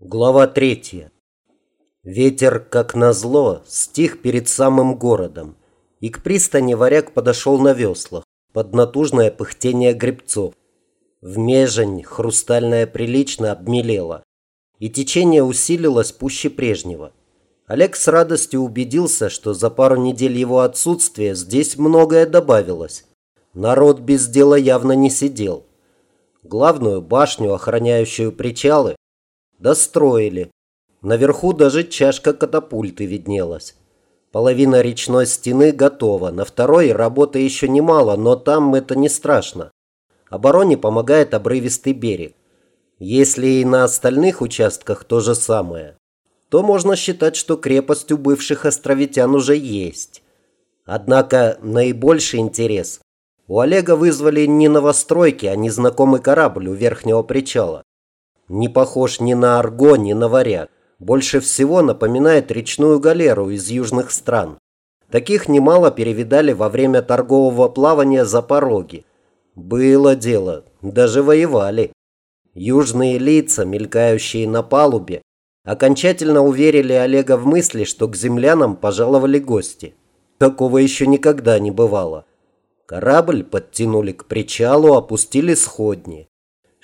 Глава третья. Ветер, как назло, стих перед самым городом, и к пристани варяг подошел на веслах, под натужное пыхтение гребцов. В межень хрустальная прилично обмелела, и течение усилилось пуще прежнего. Олег с радостью убедился, что за пару недель его отсутствия здесь многое добавилось. Народ без дела явно не сидел. Главную башню, охраняющую причалы, Достроили. Наверху даже чашка катапульты виднелась. Половина речной стены готова. На второй работы еще немало, но там это не страшно. Обороне помогает обрывистый берег. Если и на остальных участках то же самое, то можно считать, что крепость у бывших островитян уже есть. Однако наибольший интерес у Олега вызвали не новостройки, а незнакомый корабль у верхнего причала. Не похож ни на арго, ни на варяг. Больше всего напоминает речную галеру из южных стран. Таких немало перевидали во время торгового плавания за пороги. Было дело, даже воевали. Южные лица, мелькающие на палубе, окончательно уверили Олега в мысли, что к землянам пожаловали гости. Такого еще никогда не бывало. Корабль подтянули к причалу, опустили сходни.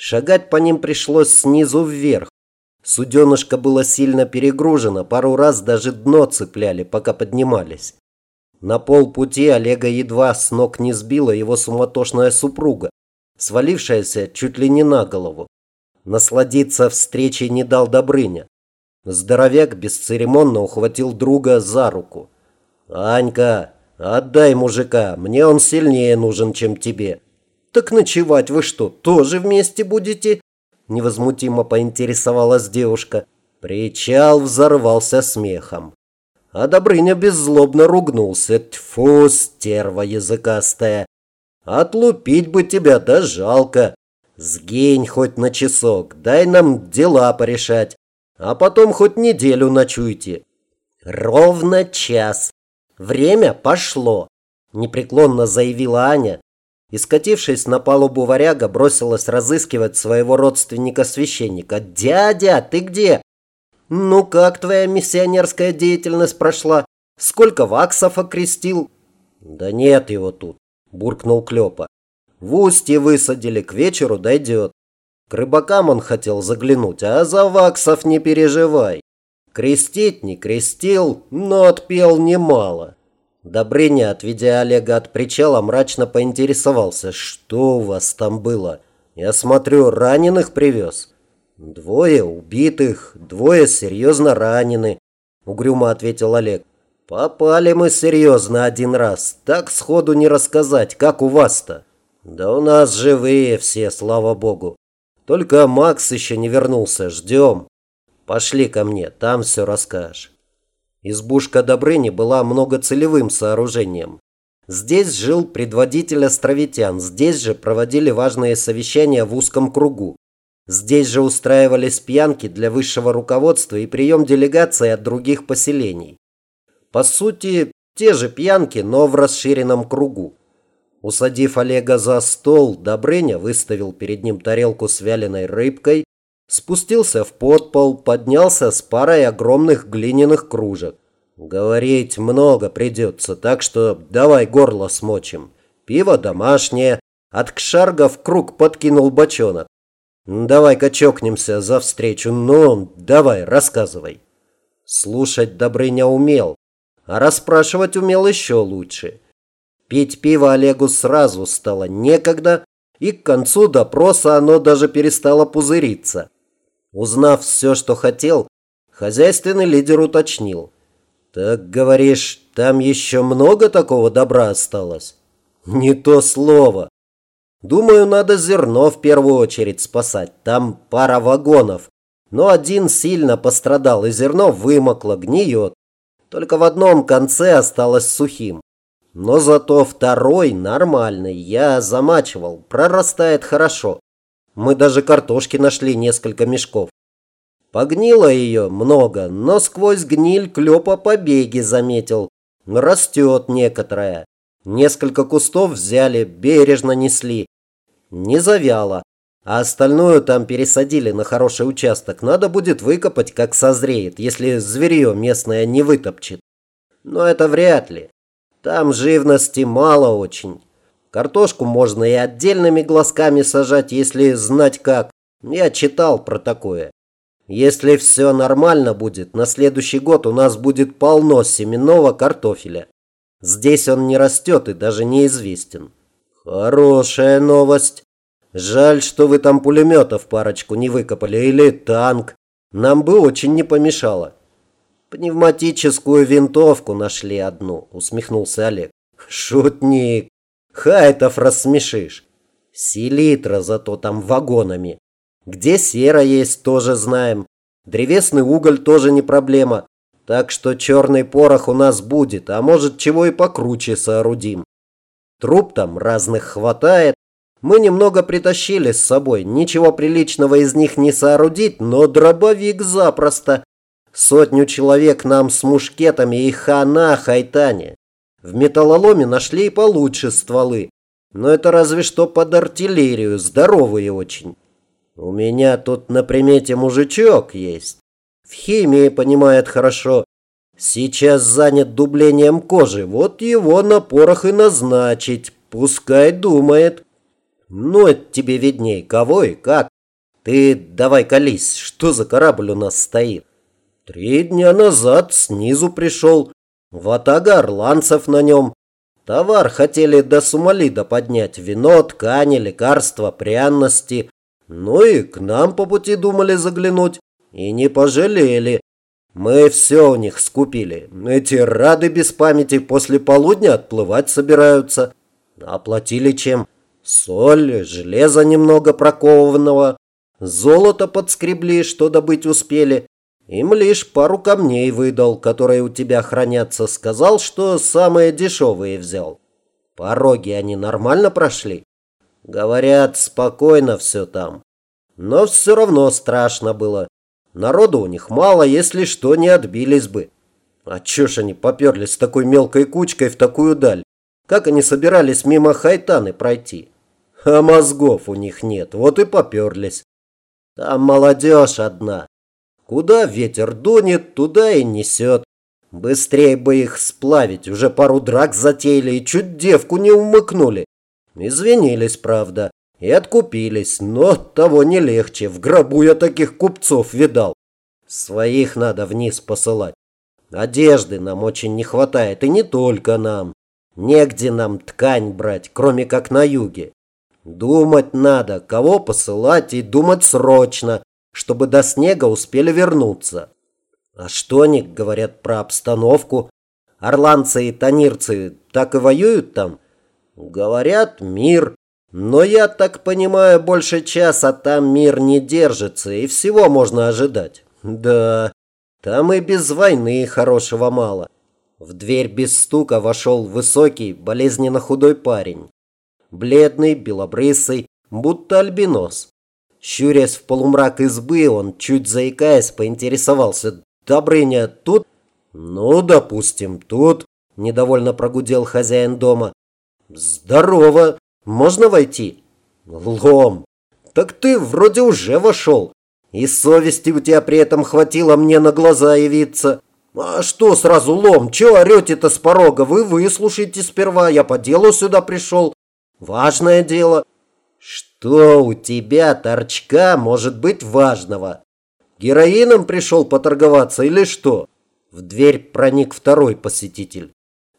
Шагать по ним пришлось снизу вверх. Суденышко было сильно перегружено, пару раз даже дно цепляли, пока поднимались. На полпути Олега едва с ног не сбила его суматошная супруга, свалившаяся чуть ли не на голову. Насладиться встречей не дал Добрыня. Здоровяк бесцеремонно ухватил друга за руку. «Анька, отдай мужика, мне он сильнее нужен, чем тебе. «Так ночевать вы что, тоже вместе будете?» Невозмутимо поинтересовалась девушка. Причал взорвался смехом. А Добрыня беззлобно ругнулся. Тьфу, стерва языкастая. Отлупить бы тебя, да жалко. Сгинь хоть на часок, дай нам дела порешать. А потом хоть неделю ночуйте. Ровно час. Время пошло, непреклонно заявила Аня, и, скатившись на палубу варяга, бросилась разыскивать своего родственника-священника. «Дядя, ты где?» «Ну как твоя миссионерская деятельность прошла? Сколько ваксов окрестил?» «Да нет его тут», – буркнул Клёпа. «В устье высадили, к вечеру дойдет. К рыбакам он хотел заглянуть, а за ваксов не переживай. Крестить не крестил, но отпел немало». Добрыня, отведя Олега от причала, мрачно поинтересовался, что у вас там было. Я смотрю, раненых привез. Двое убитых, двое серьезно ранены, угрюмо ответил Олег. Попали мы серьезно один раз, так сходу не рассказать, как у вас-то. Да у нас живые все, слава богу. Только Макс еще не вернулся, ждем. Пошли ко мне, там все расскажешь. Избушка Добрыни была многоцелевым сооружением. Здесь жил предводитель островитян, здесь же проводили важные совещания в узком кругу. Здесь же устраивались пьянки для высшего руководства и прием делегаций от других поселений. По сути, те же пьянки, но в расширенном кругу. Усадив Олега за стол, Добрыня выставил перед ним тарелку с вяленой рыбкой, спустился в подпол, поднялся с парой огромных глиняных кружек. Говорить много придется, так что давай горло смочим. Пиво домашнее. От кшарга в круг подкинул бочонок. Давай-ка чокнемся за встречу. Ну, давай, рассказывай. Слушать Добрыня умел, а расспрашивать умел еще лучше. Пить пиво Олегу сразу стало некогда, и к концу допроса оно даже перестало пузыриться. Узнав все, что хотел, хозяйственный лидер уточнил. «Так, говоришь, там еще много такого добра осталось?» «Не то слово. Думаю, надо зерно в первую очередь спасать. Там пара вагонов. Но один сильно пострадал, и зерно вымокло, гниет. Только в одном конце осталось сухим. Но зато второй нормальный. Я замачивал. Прорастает хорошо. Мы даже картошки нашли несколько мешков. Погнило ее много, но сквозь гниль клёпа побеги заметил. Растет некоторая. Несколько кустов взяли, бережно несли. Не завяло. А остальную там пересадили на хороший участок. Надо будет выкопать, как созреет, если зверье местное не вытопчет. Но это вряд ли. Там живности мало очень. Картошку можно и отдельными глазками сажать, если знать как. Я читал про такое. Если все нормально будет, на следующий год у нас будет полно семенного картофеля. Здесь он не растет и даже неизвестен. Хорошая новость. Жаль, что вы там пулеметов парочку не выкопали или танк. Нам бы очень не помешало. Пневматическую винтовку нашли одну, усмехнулся Олег. Шутник. Хайтов рассмешишь. Селитра зато там вагонами. Где сера есть, тоже знаем. Древесный уголь тоже не проблема. Так что черный порох у нас будет, а может чего и покруче соорудим. Труп там разных хватает. Мы немного притащили с собой. Ничего приличного из них не соорудить, но дробовик запросто. Сотню человек нам с мушкетами и хана хайтане. В металлоломе нашли и получше стволы. Но это разве что под артиллерию, здоровые очень. У меня тут на примете мужичок есть. В химии понимает хорошо. Сейчас занят дублением кожи. Вот его на порох и назначить. Пускай думает. Ну, это тебе видней. Кого и как. Ты давай колись. Что за корабль у нас стоит? Три дня назад снизу пришел. Ватага орланцев на нем. Товар хотели до Сумалида поднять. Вино, ткани, лекарства, пряности. Ну и к нам по пути думали заглянуть. И не пожалели. Мы все у них скупили. Эти рады без памяти после полудня отплывать собираются. Оплатили чем? Соль, железо немного прокованного. Золото подскребли, что добыть успели. Им лишь пару камней выдал, которые у тебя хранятся. Сказал, что самые дешевые взял. Пороги они нормально прошли? Говорят, спокойно все там. Но все равно страшно было. Народу у них мало, если что, не отбились бы. А чё ж они поперлись с такой мелкой кучкой в такую даль? Как они собирались мимо Хайтаны пройти? А мозгов у них нет, вот и поперлись. Там молодежь одна. Куда ветер дунет, туда и несет. Быстрее бы их сплавить, уже пару драк затеяли и чуть девку не умыкнули. Извинились, правда, и откупились, но того не легче. В гробу я таких купцов видал. Своих надо вниз посылать. Одежды нам очень не хватает, и не только нам. Негде нам ткань брать, кроме как на юге. Думать надо, кого посылать, и думать срочно, чтобы до снега успели вернуться. А что они говорят про обстановку? Орландцы и танирцы так и воюют там? Говорят, мир. Но я так понимаю, больше часа там мир не держится, и всего можно ожидать. Да, там и без войны хорошего мало. В дверь без стука вошел высокий, болезненно худой парень. Бледный, белобрысый, будто альбинос. Щурясь в полумрак избы, он, чуть заикаясь, поинтересовался. «Добрыня, тут?» «Ну, допустим, тут», – недовольно прогудел хозяин дома. «Здорово! Можно войти?» «Лом! Так ты вроде уже вошел. И совести у тебя при этом хватило мне на глаза явиться. А что сразу лом? Чего орете-то с порога? Вы выслушайте сперва, я по делу сюда пришел. Важное дело». «Что у тебя, торчка, может быть важного? Героином пришел поторговаться или что?» В дверь проник второй посетитель.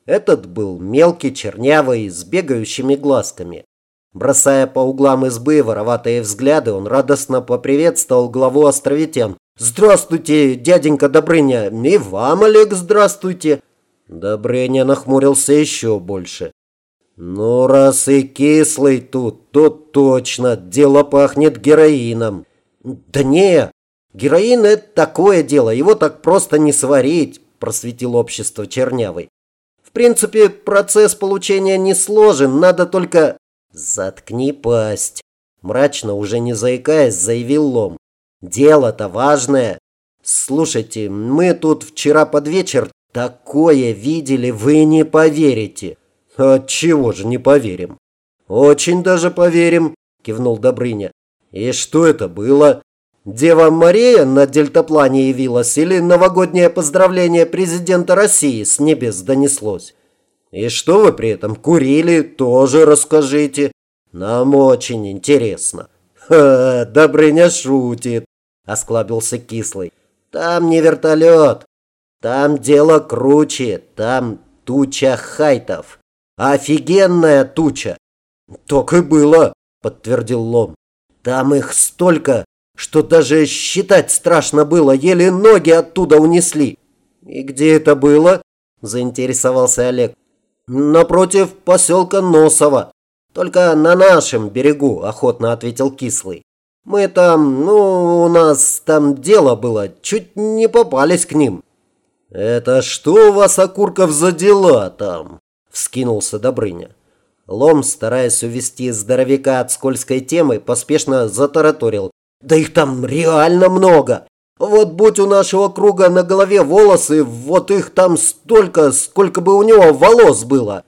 Этот был мелкий, чернявый, с бегающими глазками. Бросая по углам избы вороватые взгляды, он радостно поприветствовал главу островитян. «Здравствуйте, дяденька Добрыня! И вам, Олег, здравствуйте!» Добрыня нахмурился еще больше. «Ну, раз и кислый тут, то точно, дело пахнет героином». «Да не, героин – это такое дело, его так просто не сварить», – просветил общество Чернявый. В принципе, процесс получения не сложен, надо только... Заткни пасть. Мрачно, уже не заикаясь, заявил Лом. Дело-то важное. Слушайте, мы тут вчера под вечер такое видели, вы не поверите. Отчего же не поверим? Очень даже поверим, кивнул Добрыня. И что это было? Дева Мария на дельтаплане явилась или новогоднее поздравление президента России с небес донеслось? И что вы при этом курили, тоже расскажите. Нам очень интересно. Ха, Добрыня шутит, осклабился кислый. Там не вертолет. Там дело круче. Там туча хайтов. Офигенная туча. Так и было, подтвердил Лом. Там их столько, что даже считать страшно было, еле ноги оттуда унесли. И где это было? Заинтересовался Олег. Напротив поселка Носово. Только на нашем берегу, охотно ответил Кислый. Мы там, ну, у нас там дело было, чуть не попались к ним. Это что у вас, Окурков, за дела там? Вскинулся Добрыня. Лом, стараясь увести здоровяка от скользкой темы, поспешно затараторил. Да их там реально много. Вот будь у нашего круга на голове волосы, вот их там столько, сколько бы у него волос было.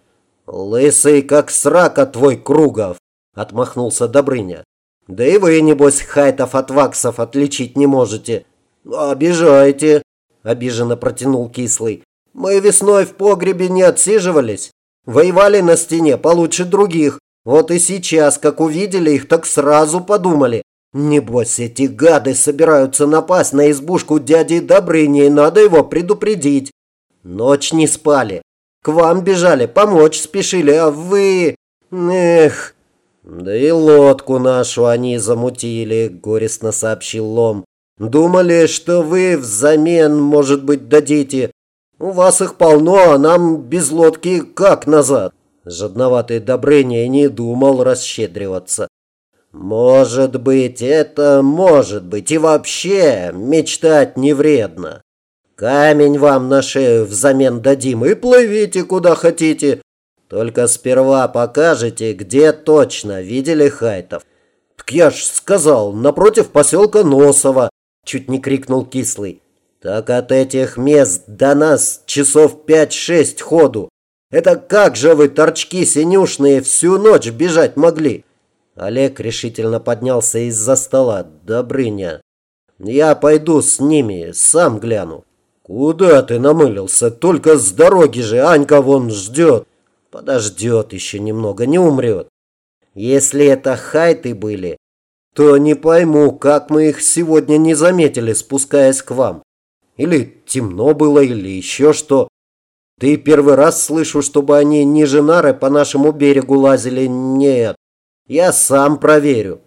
Лысый, как срака твой кругов, отмахнулся Добрыня. Да и вы, небось, хайтов от ваксов отличить не можете. Обижаете, обиженно протянул кислый. Мы весной в погребе не отсиживались. Воевали на стене получше других. Вот и сейчас, как увидели их, так сразу подумали. Небось, эти гады собираются напасть на избушку дяди Добрыни, и надо его предупредить. Ночь не спали. К вам бежали, помочь спешили, а вы... Эх... Да и лодку нашу они замутили, горестно сообщил Лом. Думали, что вы взамен, может быть, дадите. У вас их полно, а нам без лодки как назад? Жадноватый Добрыня не думал расщедриваться. Может быть, это может быть. И вообще, мечтать не вредно. Камень вам на шею взамен дадим и плывите куда хотите. Только сперва покажете, где точно видели хайтов. Так я ж сказал, напротив поселка Носово, чуть не крикнул кислый. Так от этих мест до нас часов пять-шесть ходу. Это как же вы, торчки синюшные, всю ночь бежать могли? Олег решительно поднялся из-за стола. Добрыня, я пойду с ними, сам гляну. Куда ты намылился? Только с дороги же, Анька вон ждет. Подождет еще немного, не умрет. Если это хайты были, то не пойму, как мы их сегодня не заметили, спускаясь к вам. Или темно было, или еще что. Ты первый раз слышу, чтобы они ниже нары по нашему берегу лазили. Нет, я сам проверю.